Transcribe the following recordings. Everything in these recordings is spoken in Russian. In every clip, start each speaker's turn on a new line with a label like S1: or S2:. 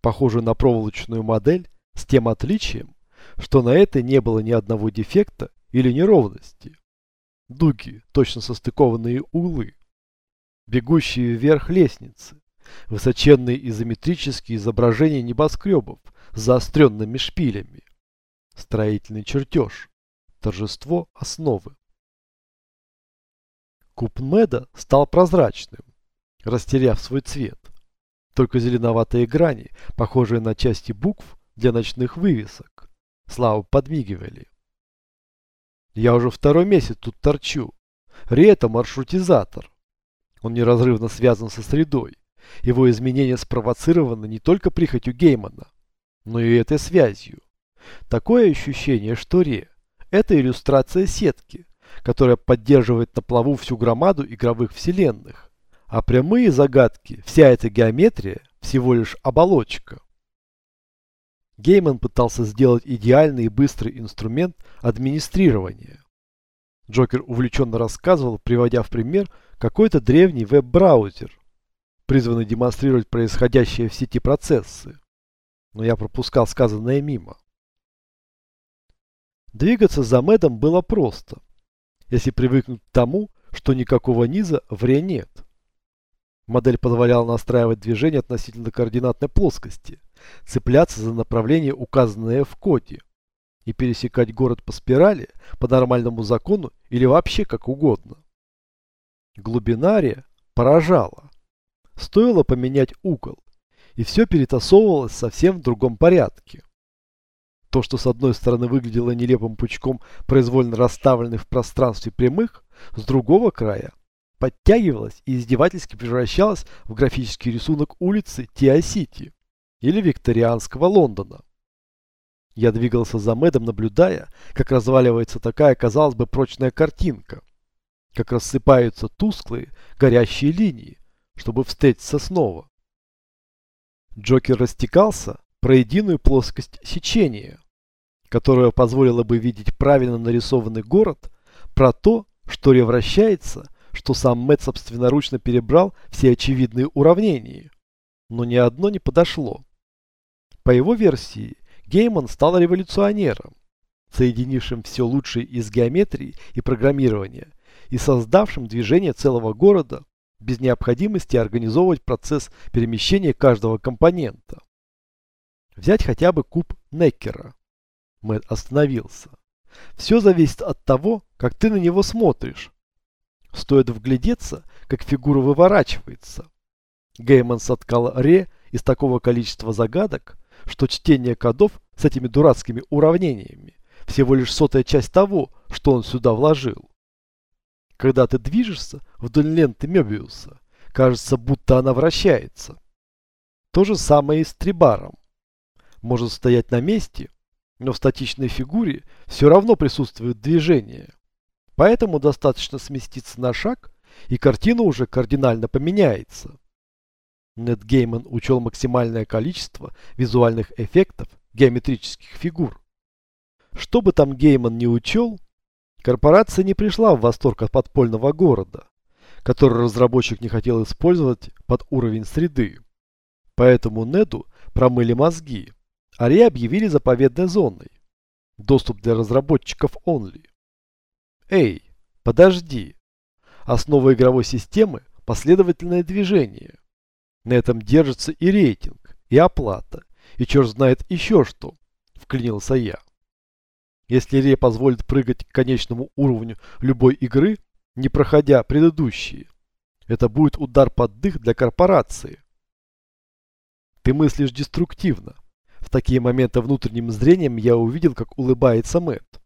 S1: похожую на проволочную модель, с тем отличием, что на этой не было ни одного дефекта или неровности. Дуги, точно состыкованные углы, бегущие вверх лестницы, высоченные изометрические изображения небоскребов с заостренными шпилями, строительный чертеж, торжество основы. Куб Меда стал прозрачным, растеряв свой цвет. Только зеленоватые грани, похожие на части букв для ночных вывесок, слабо подмигивали. Я уже второй месяц тут торчу. Ри это маршрутизатор. Он неразрывно связан со средой. Его изменения спровоцированы не только прихотью Геймана, но и этой связью. Такое ощущение, что Ре – это иллюстрация сетки, которая поддерживает на плаву всю громаду игровых вселенных. А прямые загадки, вся эта геометрия – всего лишь оболочка. Гейман пытался сделать идеальный и быстрый инструмент администрирования. Джокер увлеченно рассказывал, приводя в пример какой-то древний веб-браузер, призванный демонстрировать происходящие в сети процессы. Но я пропускал сказанное мимо. Двигаться за Мэдом было просто, если привыкнуть к тому, что никакого низа в Ре нет. Модель позволяла настраивать движение относительно координатной плоскости, цепляться за направление, указанное в коде, и пересекать город по спирали, по нормальному закону или вообще как угодно. Глубинария поражала. Стоило поменять угол, и все перетасовывалось совсем в другом порядке. То, что с одной стороны выглядело нелепым пучком произвольно расставленных в пространстве прямых, с другого края подтягивалось и издевательски превращалось в графический рисунок улицы Тиа-Сити или викторианского Лондона. Я двигался за Мэдом, наблюдая, как разваливается такая, казалось бы, прочная картинка, как рассыпаются тусклые, горящие линии, чтобы встретиться снова. Джокер растекался про единую плоскость сечения, которая позволила бы видеть правильно нарисованный город, про то, что ревращается – что сам Мэтт собственноручно перебрал все очевидные уравнения, но ни одно не подошло. По его версии, Гейман стал революционером, соединившим все лучшее из геометрии и программирования и создавшим движение целого города без необходимости организовывать процесс перемещения каждого компонента. Взять хотя бы куб Неккера. Мэтт остановился. Все зависит от того, как ты на него смотришь, Стоит вглядеться, как фигура выворачивается. Гейман соткал Ре из такого количества загадок, что чтение кодов с этими дурацкими уравнениями всего лишь сотая часть того, что он сюда вложил. Когда ты движешься вдоль ленты Мебиуса, кажется, будто она вращается. То же самое и с трибаром. Может стоять на месте, но в статичной фигуре все равно присутствует движение. Поэтому достаточно сместиться на шаг, и картина уже кардинально поменяется. Нед Гейман учел максимальное количество визуальных эффектов геометрических фигур. Что бы там Гейман не учел, корпорация не пришла в восторг от подпольного города, который разработчик не хотел использовать под уровень среды. Поэтому Неду промыли мозги, а Ре объявили заповедной зоной. Доступ для разработчиков only. Эй, подожди. Основа игровой системы – последовательное движение. На этом держится и рейтинг, и оплата, и черт знает еще что, вклинился я. Если Ре позволит прыгать к конечному уровню любой игры, не проходя предыдущие, это будет удар под дых для корпорации. Ты мыслишь деструктивно. В такие моменты внутренним зрением я увидел, как улыбается Мэтт.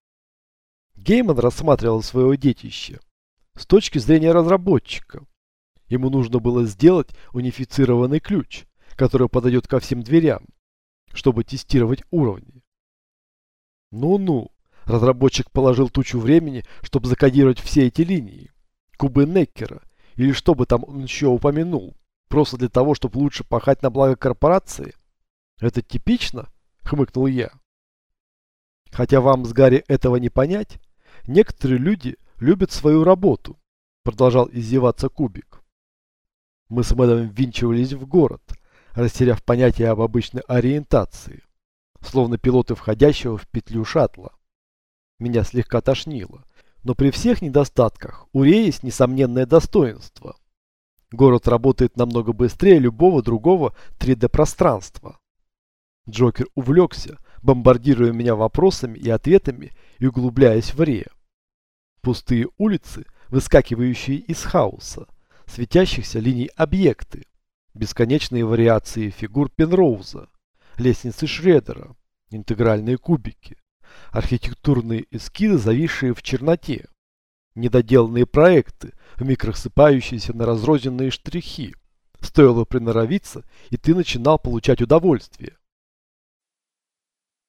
S1: Гейман рассматривал свое детище с точки зрения разработчика. Ему нужно было сделать унифицированный ключ, который подойдет ко всем дверям, чтобы тестировать уровни. Ну-ну, разработчик положил тучу времени, чтобы закодировать все эти линии, кубы Неккера, или что бы там он еще упомянул, просто для того, чтобы лучше пахать на благо корпорации. Это типично, хмыкнул я. Хотя вам с Гарри этого не понять, Некоторые люди любят свою работу, продолжал издеваться Кубик. Мы с Мэдом ввинчивались в город, растеряв понятие об обычной ориентации, словно пилоты входящего в петлю шаттла. Меня слегка тошнило, но при всех недостатках у Ре есть несомненное достоинство. Город работает намного быстрее любого другого 3D-пространства. Джокер увлекся, бомбардируя меня вопросами и ответами и углубляясь в Ре. Пустые улицы, выскакивающие из хаоса, светящихся линий объекты, бесконечные вариации фигур Пенроуза, лестницы Шредера, интегральные кубики, архитектурные эскизы, зависшие в черноте, недоделанные проекты, вмиг рассыпающиеся на разрозненные штрихи. Стоило приноровиться, и ты начинал получать удовольствие.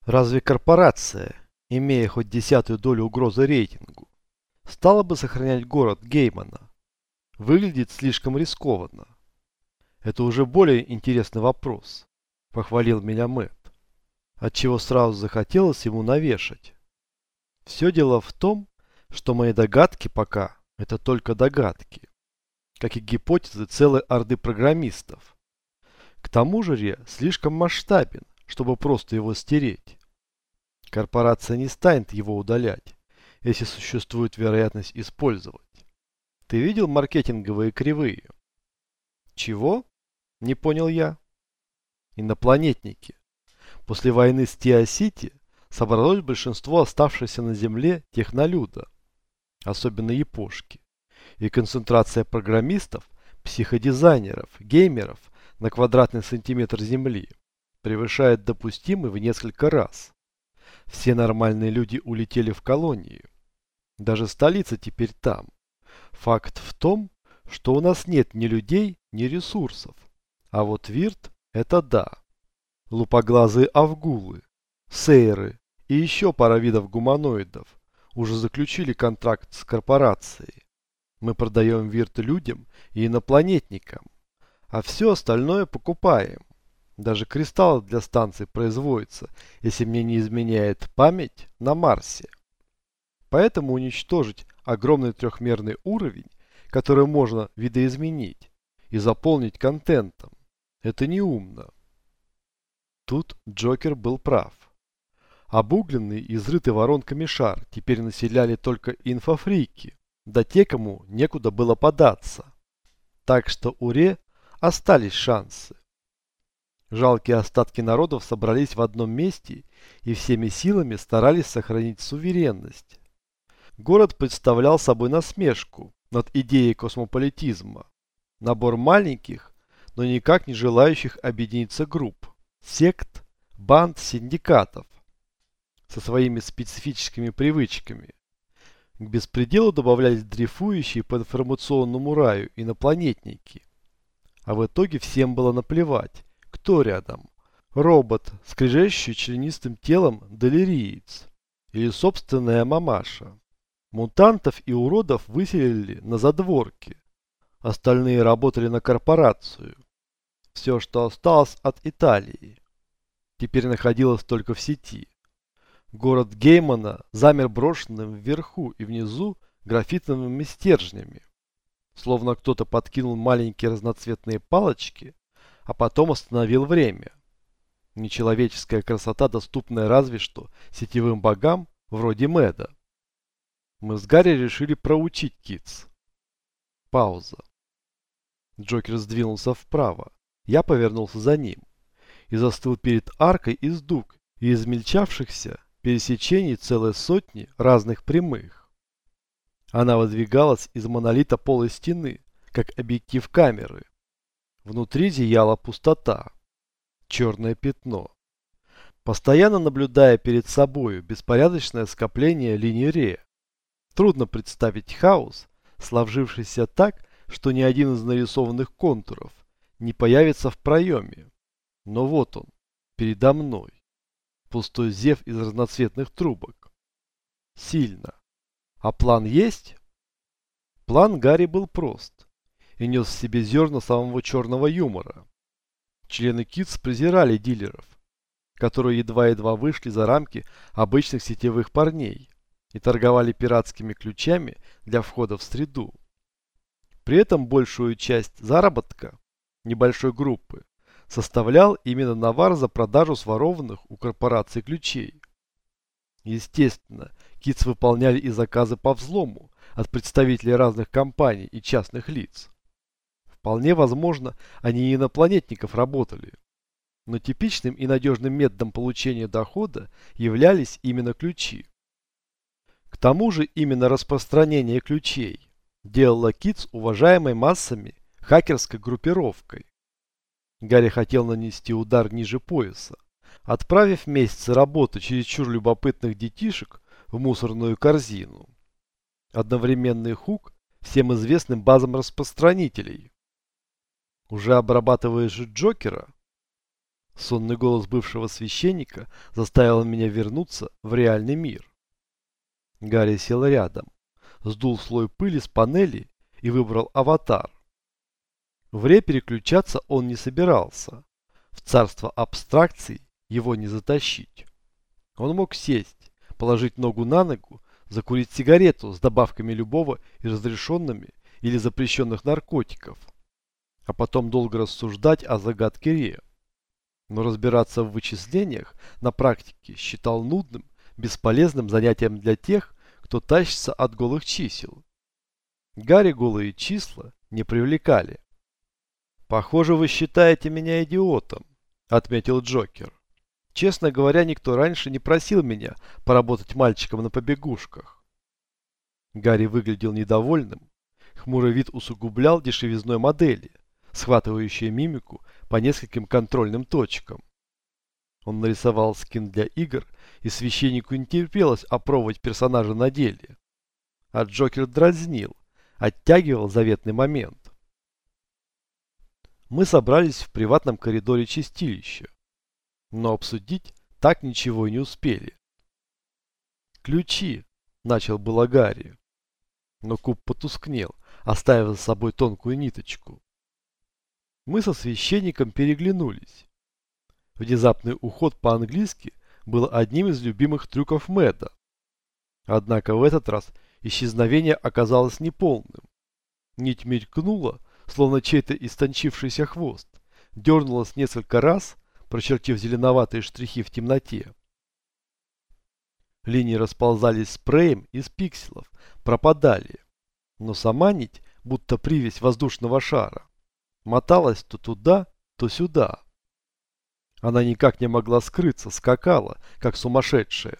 S1: Разве корпорация, имея хоть десятую долю угрозы рейтингу, стала бы сохранять город Геймана? Выглядит слишком рискованно. Это уже более интересный вопрос, похвалил меня Мэтт, отчего сразу захотелось ему навешать. Все дело в том, что мои догадки пока это только догадки, как и гипотезы целой орды программистов. К тому же Ре слишком масштабен, чтобы просто его стереть. Корпорация не станет его удалять, если существует вероятность использовать. Ты видел маркетинговые кривые? Чего? Не понял я. Инопланетники. После войны с Тиа-Сити собралось большинство оставшихся на Земле технолюда, особенно япошки, и концентрация программистов, психодизайнеров, геймеров на квадратный сантиметр Земли превышает допустимый в несколько раз. Все нормальные люди улетели в колонии. Даже столица теперь там. Факт в том, что у нас нет ни людей, ни ресурсов. А вот Вирт – это да. Лупоглазые авгулы, сейры и еще пара видов гуманоидов уже заключили контракт с корпорацией. Мы продаем Вирт людям и инопланетникам, а все остальное покупаем. Даже кристаллы для станции производятся, если мне не изменяет память, на Марсе. Поэтому уничтожить огромный трехмерный уровень, который можно видоизменить и заполнить контентом, это неумно. Тут Джокер был прав. Обугленный и изрытый воронками шар теперь населяли только инфофрики, да те, кому некуда было податься. Так что у Ре остались шансы. Жалкие остатки народов собрались в одном месте и всеми силами старались сохранить суверенность. Город представлял собой насмешку над идеей космополитизма. Набор маленьких, но никак не желающих объединиться групп, сект, банд, синдикатов со своими специфическими привычками. К беспределу добавлялись дрейфующие по информационному раю инопланетники. А в итоге всем было наплевать, кто рядом? Робот, скрежещущий членистым телом долериец. Или собственная мамаша. Мутантов и уродов выселили на задворки. Остальные работали на корпорацию. Все, что осталось от Италии, теперь находилось только в сети. Город Геймана замер брошенным вверху и внизу графитовыми стержнями. Словно кто-то подкинул маленькие разноцветные палочки а потом остановил время. Нечеловеческая красота, доступная разве что сетевым богам вроде Мэда. Мы с Гарри решили проучить Китс. Пауза. Джокер сдвинулся вправо. Я повернулся за ним и застыл перед аркой из дуг и измельчавшихся пересечений целой сотни разных прямых. Она выдвигалась из монолита полой стены, как объектив камеры. Внутри зияла пустота. Черное пятно. Постоянно наблюдая перед собою беспорядочное скопление линий Ре, трудно представить хаос, сложившийся так, что ни один из нарисованных контуров не появится в проеме. Но вот он, передо мной. Пустой зев из разноцветных трубок. Сильно. А план есть? План Гарри был прост и нес в себе зерна самого черного юмора. Члены КИТС презирали дилеров, которые едва-едва вышли за рамки обычных сетевых парней и торговали пиратскими ключами для входа в среду. При этом большую часть заработка небольшой группы составлял именно навар за продажу сворованных у корпорации ключей. Естественно, КИЦ выполняли и заказы по взлому от представителей разных компаний и частных лиц. Вполне возможно, они и инопланетников работали. Но типичным и надежным методом получения дохода являлись именно ключи. К тому же именно распространение ключей делало КИЦ уважаемой массами хакерской группировкой. Гарри хотел нанести удар ниже пояса, отправив месяцы работы чересчур любопытных детишек в мусорную корзину. Одновременный хук всем известным базам распространителей. Уже обрабатываешь Джокера? Сонный голос бывшего священника заставил меня вернуться в реальный мир. Гарри сел рядом, сдул слой пыли с панели и выбрал аватар. В ре переключаться он не собирался. В царство абстракций его не затащить. Он мог сесть, положить ногу на ногу, закурить сигарету с добавками любого и разрешенными или запрещенных наркотиков, а потом долго рассуждать о загадке Ре. Но разбираться в вычислениях на практике считал нудным, бесполезным занятием для тех, кто тащится от голых чисел. Гарри голые числа не привлекали. «Похоже, вы считаете меня идиотом», — отметил Джокер. «Честно говоря, никто раньше не просил меня поработать мальчиком на побегушках». Гарри выглядел недовольным. Хмурый вид усугублял дешевизной модели, схватывающей мимику по нескольким контрольным точкам. Он нарисовал скин для игр, и священнику не терпелось опробовать персонажа на деле. А Джокер дразнил, оттягивал заветный момент. Мы собрались в приватном коридоре чистилища, но обсудить так ничего и не успели. «Ключи!» – начал было Гарри. Но куб потускнел, оставив за собой тонкую ниточку. Мы со священником переглянулись. Внезапный уход по-английски был одним из любимых трюков Мэда. Однако в этот раз исчезновение оказалось неполным. Нить мелькнула, словно чей-то истончившийся хвост, дернулась несколько раз, прочертив зеленоватые штрихи в темноте. Линии расползались спреем из пикселов, пропадали. Но сама нить, будто привязь воздушного шара, моталась то туда, то сюда. Она никак не могла скрыться, скакала, как сумасшедшая.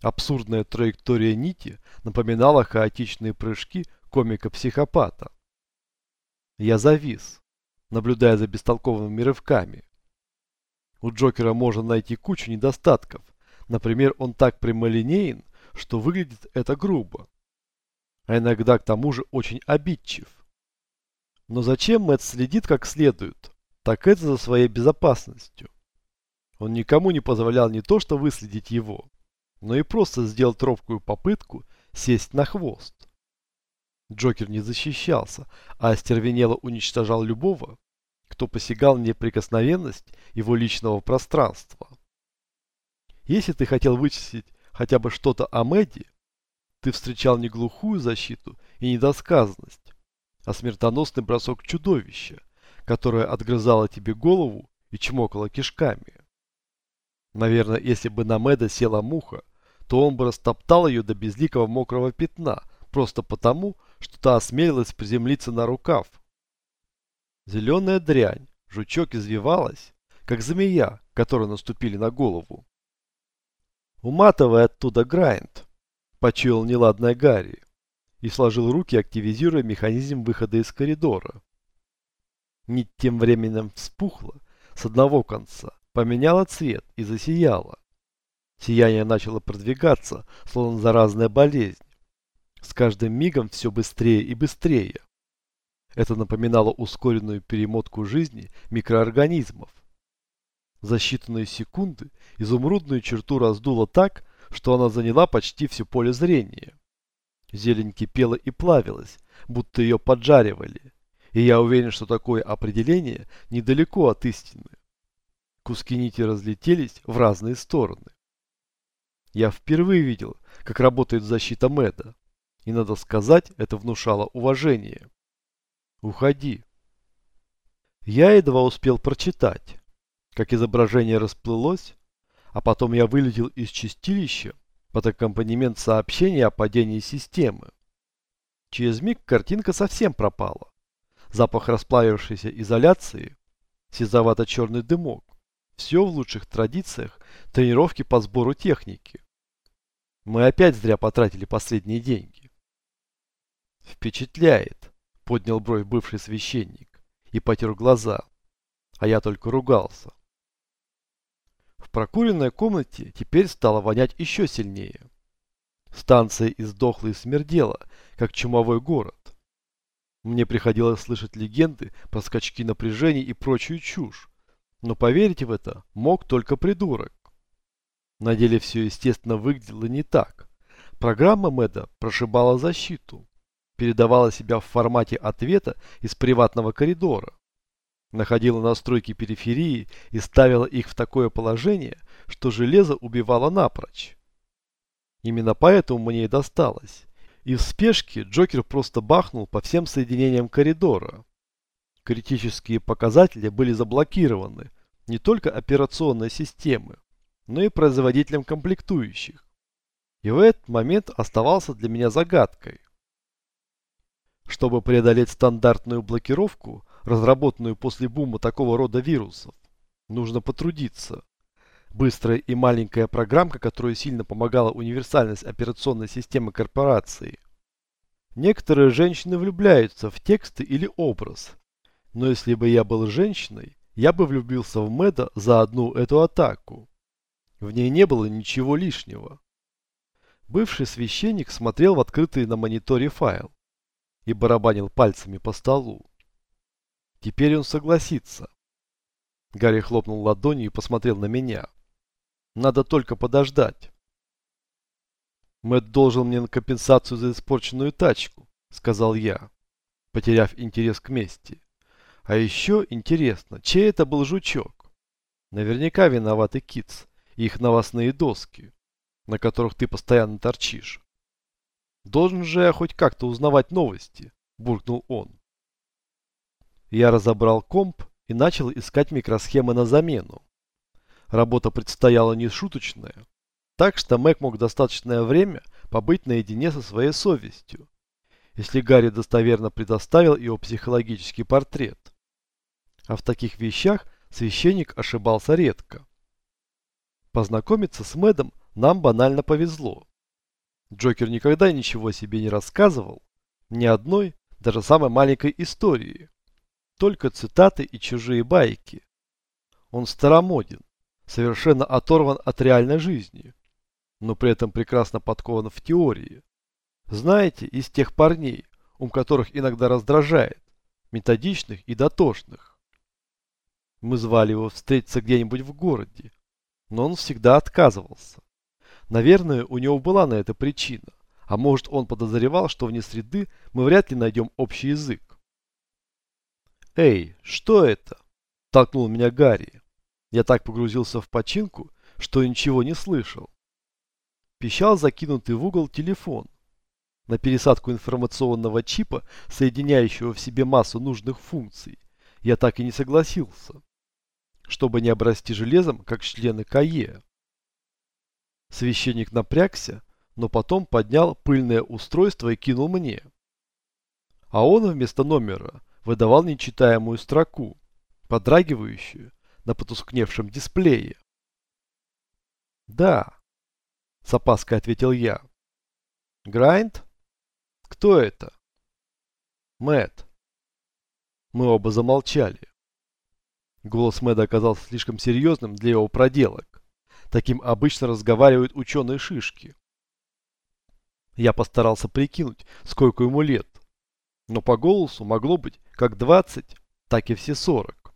S1: Абсурдная траектория нити напоминала хаотичные прыжки комика-психопата. Я завис, наблюдая за бестолковыми рывками. У Джокера можно найти кучу недостатков. Например, он так прямолинеен, что выглядит это грубо. А иногда к тому же очень обидчив. Но зачем Мэтт следит как следует? Так это за своей безопасностью. Он никому не позволял не то что выследить его, но и просто сделать робкую попытку сесть на хвост. Джокер не защищался, а остервенело уничтожал любого, кто посягал неприкосновенность его личного пространства. Если ты хотел вычислить хотя бы что-то о Мэдди, ты встречал не глухую защиту и недосказанность, а смертоносный бросок чудовища, которое отгрызало тебе голову и чмокало кишками. Наверное, если бы на Мэда села муха, то он бы растоптал ее до безликого мокрого пятна, просто потому, что та осмелилась приземлиться на рукав. Зеленая дрянь, жучок извивалась, как змея, которой наступили на голову. «Уматывай оттуда, Грайнд!» – почуял неладное Гарри и сложил руки, активизируя механизм выхода из коридора. Нить тем временем вспухла с одного конца, поменяла цвет и засияла. Сияние начало продвигаться, словно заразная болезнь. С каждым мигом все быстрее и быстрее. Это напоминало ускоренную перемотку жизни микроорганизмов. За считанные секунды изумрудную черту раздуло так, что она заняла почти все поле зрения. Зелень кипела и плавилась, будто ее поджаривали. И я уверен, что такое определение недалеко от истины. Куски нити разлетелись в разные стороны. Я впервые видел, как работает защита Мэда. И надо сказать, это внушало уважение. Уходи. Я едва успел прочитать, как изображение расплылось, а потом я вылетел из чистилища под аккомпанемент сообщения о падении системы. Через миг картинка совсем пропала. Запах расплавившейся изоляции, сизовато-черный дымок. Все в лучших традициях тренировки по сбору техники. Мы опять зря потратили последние деньги. Впечатляет, поднял бровь бывший священник и потер глаза, а я только ругался. В прокуренной комнате теперь стало вонять еще сильнее. Станция издохла и смердела, как чумовой город. Мне приходилось слышать легенды про скачки напряжений и прочую чушь, но поверить в это мог только придурок. На деле все, естественно, выглядело не так. Программа Мэда прошибала защиту, передавала себя в формате ответа из приватного коридора, находила настройки периферии и ставила их в такое положение, что железо убивало напрочь. Именно поэтому мне и досталось. И в спешке Джокер просто бахнул по всем соединениям коридора. Критические показатели были заблокированы не только операционной системы, но и производителем комплектующих. И в этот момент оставался для меня загадкой. Чтобы преодолеть стандартную блокировку, разработанную после бума такого рода вирусов, нужно потрудиться. Быстрая и маленькая программка, которая сильно помогала универсальность операционной системы корпорации. Некоторые женщины влюбляются в тексты или образ. Но если бы я был женщиной, я бы влюбился в Мэда за одну эту атаку. В ней не было ничего лишнего. Бывший священник смотрел в открытый на мониторе файл и барабанил пальцами по столу. Теперь он согласится. Гарри хлопнул ладонью и посмотрел на меня. Надо только подождать. Мэтт должен мне на компенсацию за испорченную тачку, сказал я, потеряв интерес к мести. А еще интересно, чей это был жучок? Наверняка виноваты Китс и их новостные доски, на которых ты постоянно торчишь. Должен же я хоть как-то узнавать новости, буркнул он. Я разобрал комп и начал искать микросхемы на замену. Работа предстояла нешуточная, так что Мэг мог достаточное время побыть наедине со своей совестью, если Гарри достоверно предоставил его психологический портрет. А в таких вещах священник ошибался редко. Познакомиться с Мэдом нам банально повезло. Джокер никогда ничего себе не рассказывал, ни одной, даже самой маленькой истории. Только цитаты и чужие байки. Он старомоден, совершенно оторван от реальной жизни, но при этом прекрасно подкован в теории. Знаете, из тех парней, ум которых иногда раздражает, методичных и дотошных. Мы звали его встретиться где-нибудь в городе, но он всегда отказывался. Наверное, у него была на это причина, а может он подозревал, что вне среды мы вряд ли найдем общий язык. «Эй, что это?» – толкнул меня Гарри. Я так погрузился в починку, что ничего не слышал. Пищал закинутый в угол телефон. На пересадку информационного чипа, соединяющего в себе массу нужных функций, я так и не согласился чтобы не обрасти железом, как члены КАЕ. Священник напрягся, но потом поднял пыльное устройство и кинул мне. А он вместо номера выдавал нечитаемую строку, подрагивающую на потускневшем дисплее. «Да», — с опаской ответил я. «Грайнд? Кто это?» Мэт. Мы оба замолчали. Голос Мэда оказался слишком серьезным для его проделок. Таким обычно разговаривают ученые шишки. Я постарался прикинуть, сколько ему лет. Но по голосу могло быть как 20, так и все 40.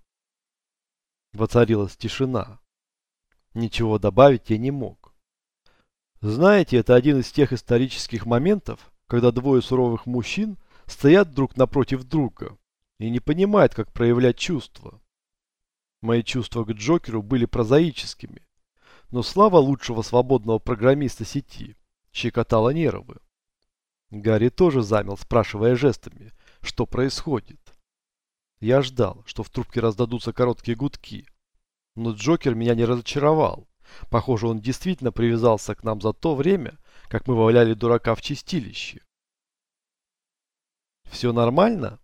S1: Воцарилась тишина. Ничего добавить я не мог. Знаете, это один из тех исторических моментов, когда двое суровых мужчин стоят друг напротив друга и не понимают, как проявлять чувства. Мои чувства к Джокеру были прозаическими, но слава лучшего свободного программиста сети щекотала нервы. Гарри тоже замел, спрашивая жестами, что происходит. Я ждал, что в трубке раздадутся короткие гудки. Но Джокер меня не разочаровал. Похоже, он действительно привязался к нам за то время, как мы валяли дурака в чистилище. «Все нормально?»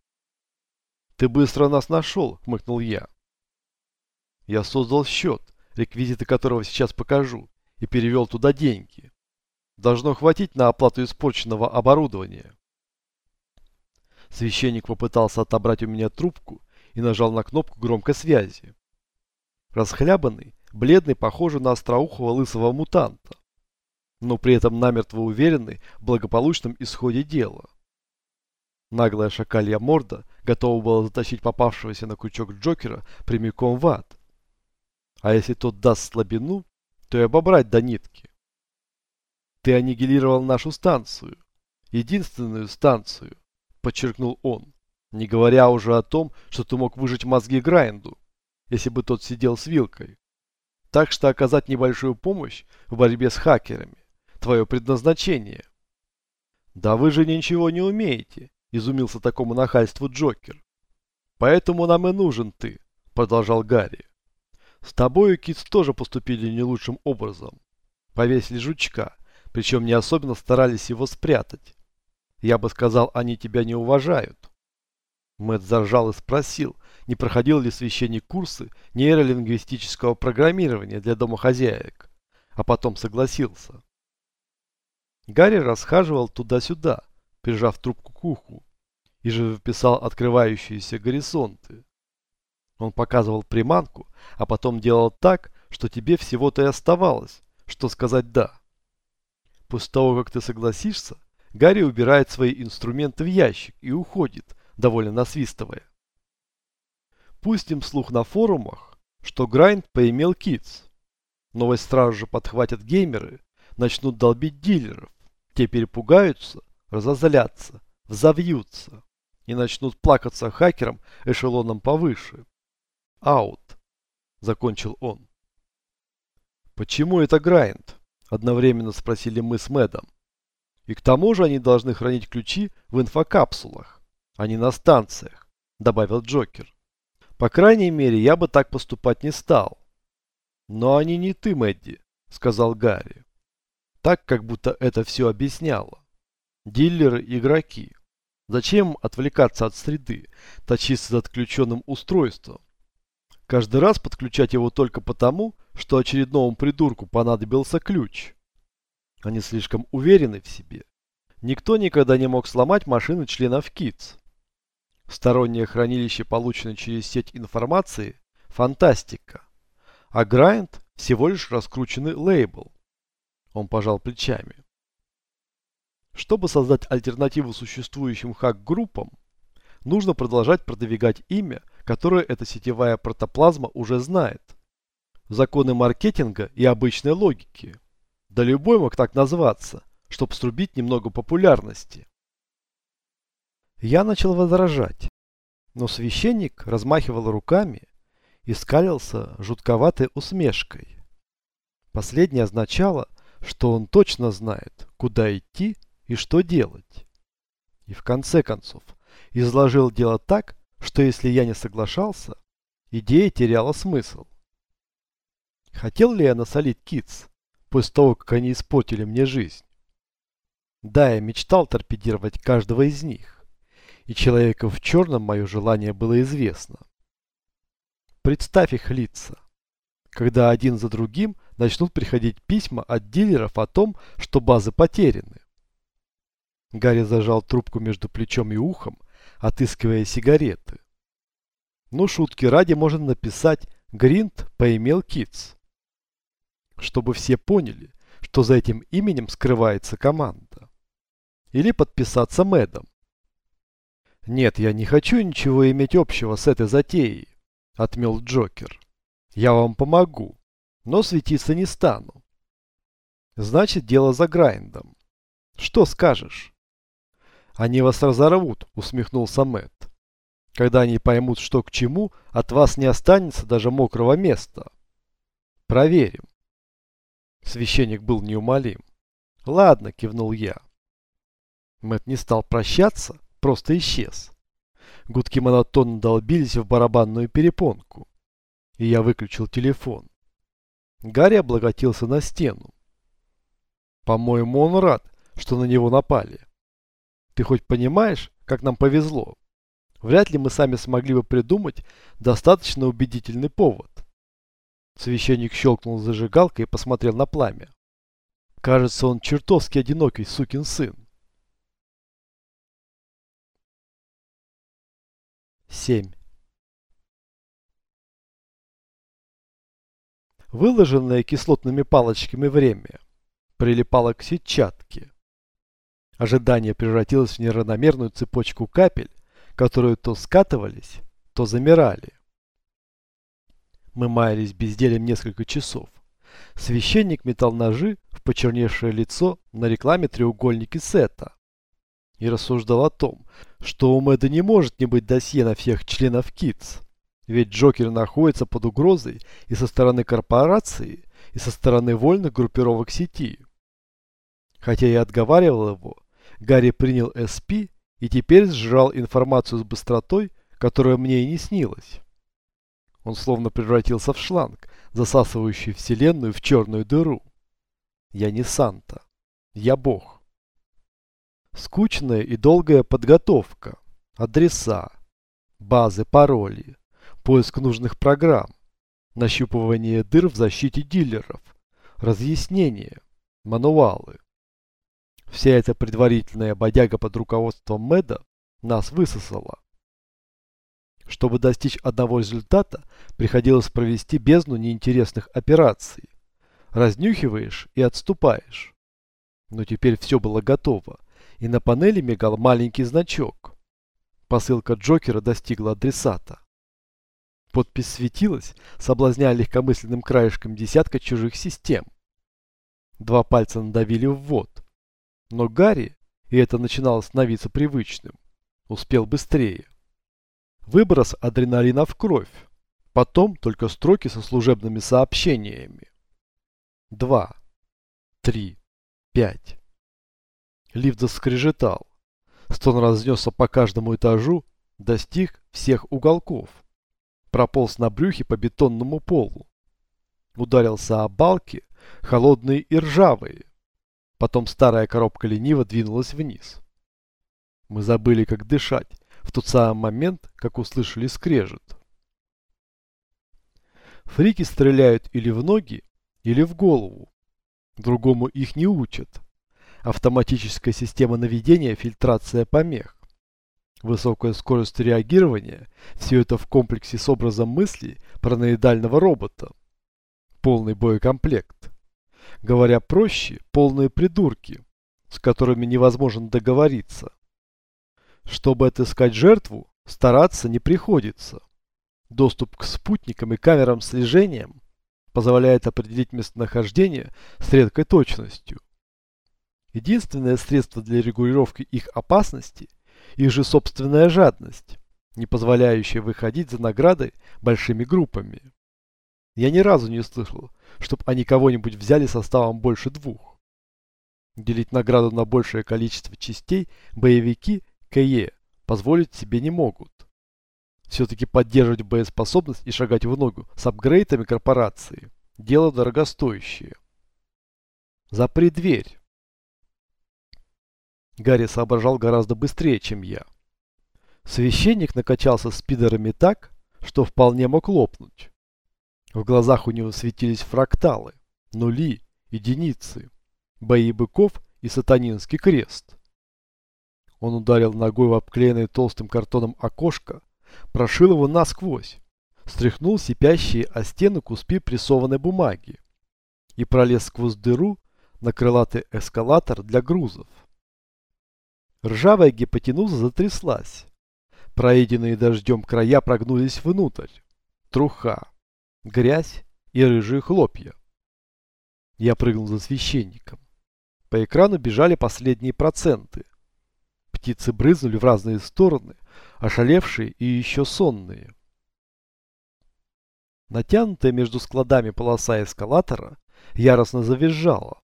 S1: «Ты быстро нас нашел», — хмыкнул я. Я создал счет, реквизиты которого сейчас покажу, и перевел туда деньги. Должно хватить на оплату испорченного оборудования. Священник попытался отобрать у меня трубку и нажал на кнопку громкой связи. Расхлябанный, бледный, похожий на остроухого лысого мутанта, но при этом намертво уверенный в благополучном исходе дела. Наглая шакалья морда готова была затащить попавшегося на крючок Джокера прямиком в ад. А если тот даст слабину, то и обобрать до нитки. Ты аннигилировал нашу станцию. Единственную станцию, подчеркнул он, не говоря уже о том, что ты мог выжать мозги Грайнду, если бы тот сидел с вилкой. Так что оказать небольшую помощь в борьбе с хакерами – твое предназначение. Да вы же ничего не умеете, изумился такому нахальству Джокер. Поэтому нам и нужен ты, продолжал Гарри. С тобою Китс тоже поступили не лучшим образом. Повесили жучка, причем не особенно старались его спрятать. Я бы сказал, они тебя не уважают. Мэтт заржал и спросил, не проходил ли священник курсы нейролингвистического программирования для домохозяек, а потом согласился. Гарри расхаживал туда-сюда, прижав трубку к уху, и же вписал открывающиеся горизонты. Он показывал приманку, а потом делал так, что тебе всего-то и оставалось, что сказать «да». После того, как ты согласишься, Гарри убирает свои инструменты в ящик и уходит, довольно насвистывая. Пустим слух на форумах, что Грайнд поимел Китс. Новость сразу же подхватят геймеры, начнут долбить дилеров. Те перепугаются, разозлятся, взовьются и начнут плакаться хакерам эшелоном повыше. Аут, закончил он. Почему это Грайнд? Одновременно спросили мы с Мэдом. И к тому же они должны хранить ключи в инфокапсулах, а не на станциях, добавил Джокер. По крайней мере, я бы так поступать не стал. Но они не ты, Мэдди, сказал Гарри. Так, как будто это все объясняло. Дилеры – игроки. Зачем отвлекаться от среды, точиться за отключенным устройством? Каждый раз подключать его только потому, что очередному придурку понадобился ключ. Они слишком уверены в себе. Никто никогда не мог сломать машины членов КИЦ. Стороннее хранилище, полученное через сеть информации – фантастика. А Грайнд – всего лишь раскрученный лейбл. Он пожал плечами. Чтобы создать альтернативу существующим хак-группам, нужно продолжать продвигать имя, которое эта сетевая протоплазма уже знает. Законы маркетинга и обычной логики. Да любой мог так назваться, чтобы срубить немного популярности. Я начал возражать, но священник размахивал руками и скалился жутковатой усмешкой. Последнее означало, что он точно знает, куда идти и что делать. И в конце концов, изложил дело так, что если я не соглашался, идея теряла смысл. Хотел ли я насолить Китс? после того, как они испортили мне жизнь. Да, я мечтал торпедировать каждого из них, и человека в черном мое желание было известно. Представь их лица, когда один за другим начнут приходить письма от дилеров о том, что базы потеряны. Гарри зажал трубку между плечом и ухом, отыскивая сигареты. Ну, шутки ради можно написать «Гринт поимел Китс» чтобы все поняли, что за этим именем скрывается команда. Или подписаться Мэдом. «Нет, я не хочу ничего иметь общего с этой затеей», — отмел Джокер. «Я вам помогу, но светиться не стану». «Значит, дело за Грайндом. Что скажешь?» «Они вас разорвут», — усмехнулся Мэтт. «Когда они поймут, что к чему, от вас не останется даже мокрого места». «Проверим». Священник был неумолим. «Ладно», — кивнул я. Мэт не стал прощаться, просто исчез. Гудки монотонно долбились в барабанную перепонку. И я выключил телефон. Гарри облаготился на стену. По-моему, он рад, что на него напали. Ты хоть понимаешь, как нам повезло? Вряд ли мы сами смогли бы придумать достаточно убедительный повод. Священник щелкнул зажигалкой и посмотрел на пламя. Кажется, он чертовски одинокий сукин сын. 7. Выложенное кислотными палочками время прилипало к сетчатке. Ожидание превратилось в неравномерную цепочку капель, которые то скатывались, то замирали. Мы маялись бездельем несколько часов. Священник метал ножи в почерневшее лицо на рекламе треугольники сета и рассуждал о том, что у Мэда не может не быть досье на всех членов КИТС. Ведь Джокер находится под угрозой и со стороны корпорации, и со стороны вольных группировок сети. Хотя я отговаривал его, Гарри принял СП и теперь сжирал информацию с быстротой, которая мне и не снилась. Он словно превратился в шланг, засасывающий Вселенную в черную дыру. Я не Санта. Я Бог. Скучная и долгая подготовка, адреса, базы, пароли, поиск нужных программ, нащупывание дыр в защите дилеров, разъяснения, мануалы. Вся эта предварительная бодяга под руководством Мэда нас высосала. Чтобы достичь одного результата, приходилось провести бездну неинтересных операций. Разнюхиваешь и отступаешь. Но теперь все было готово и на панели мигал маленький значок. Посылка Джокера достигла адресата. Подпись светилась, соблазняя легкомысленным краешком десятка чужих систем. Два пальца надавили в ввод. Но Гарри, и это начинало становиться привычным, успел быстрее. Выброс адреналина в кровь. Потом только строки со служебными сообщениями. Два. Три. Пять. Лифт заскрежетал. Стон разнесся по каждому этажу, достиг всех уголков. Прополз на брюхе по бетонному полу. Ударился о балки, холодные и ржавые. Потом старая коробка лениво двинулась вниз. Мы забыли, как дышать, в тот самый момент, как услышали скрежет. Фрики стреляют или в ноги, или в голову. Другому их не учат автоматическая система наведения, фильтрация помех. Высокая скорость реагирования – все это в комплексе с образом мысли параноидального робота. Полный боекомплект. Говоря проще, полные придурки, с которыми невозможно договориться. Чтобы отыскать жертву, стараться не приходится. Доступ к спутникам и камерам слежения позволяет определить местонахождение с редкой точностью. Единственное средство для регулировки их опасности – их же собственная жадность, не позволяющая выходить за наградой большими группами. Я ни разу не слышал, чтобы они кого-нибудь взяли составом больше двух. Делить награду на большее количество частей боевики КЕ позволить себе не могут. Все-таки поддерживать боеспособность и шагать в ногу с апгрейдами корпорации – дело дорогостоящее. Запри дверь. Гарри соображал гораздо быстрее, чем я. Священник накачался спидерами так, что вполне мог лопнуть. В глазах у него светились фракталы, нули, единицы, бои быков и сатанинский крест. Он ударил ногой в обклеенное толстым картоном окошко, прошил его насквозь, стряхнул сипящие о стену куски прессованной бумаги и пролез сквозь дыру на крылатый эскалатор для грузов. Ржавая гипотенуза затряслась. Проеденные дождем края прогнулись внутрь. Труха, грязь и рыжие хлопья. Я прыгнул за священником. По экрану бежали последние проценты. Птицы брызнули в разные стороны, ошалевшие и еще сонные. Натянутая между складами полоса эскалатора яростно завизжала.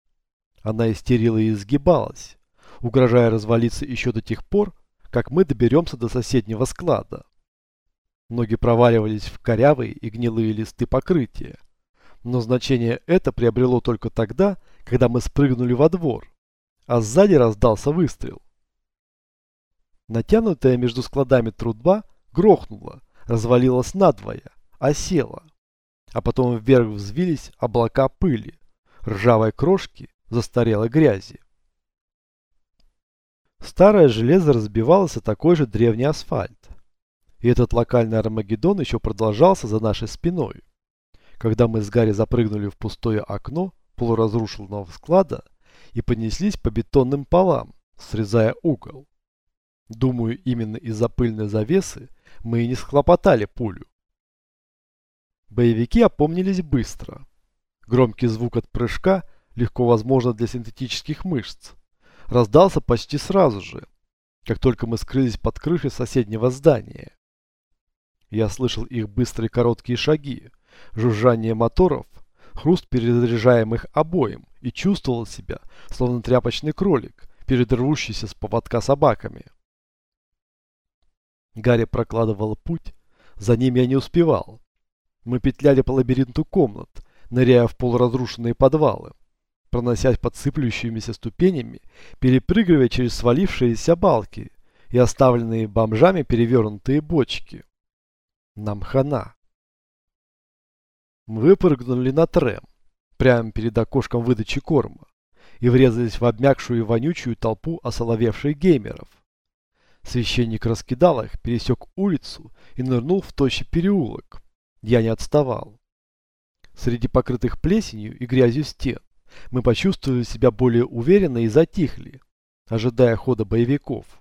S1: Она истерила и изгибалась угрожая развалиться еще до тех пор, как мы доберемся до соседнего склада. Ноги проваливались в корявые и гнилые листы покрытия. Но значение это приобрело только тогда, когда мы спрыгнули во двор, а сзади раздался выстрел. Натянутая между складами трудба грохнула, развалилась надвое, осела. А потом вверх взвились облака пыли, ржавой крошки, застарелой грязи. Старое железо разбивалось о такой же древний асфальт. И этот локальный Армагеддон еще продолжался за нашей спиной. Когда мы с Гарри запрыгнули в пустое окно полуразрушенного склада и поднеслись по бетонным полам, срезая угол. Думаю, именно из-за пыльной завесы мы и не схлопотали пулю. Боевики опомнились быстро. Громкий звук от прыжка, легко возможно для синтетических мышц, раздался почти сразу же, как только мы скрылись под крышей соседнего здания. Я слышал их быстрые короткие шаги, жужжание моторов, хруст перезаряжаемых обоим и чувствовал себя, словно тряпочный кролик, перед рвущийся с поводка собаками. Гарри прокладывал путь, за ним я не успевал. Мы петляли по лабиринту комнат, ныряя в полуразрушенные подвалы, проносясь под сыплющимися ступенями, перепрыгивая через свалившиеся балки и оставленные бомжами перевернутые бочки. Нам хана. Мы выпрыгнули на трем, прямо перед окошком выдачи корма, и врезались в обмякшую и вонючую толпу осоловевших геймеров. Священник раскидал их, пересек улицу и нырнул в тощий переулок. Я не отставал. Среди покрытых плесенью и грязью стен мы почувствовали себя более уверенно и затихли, ожидая хода боевиков.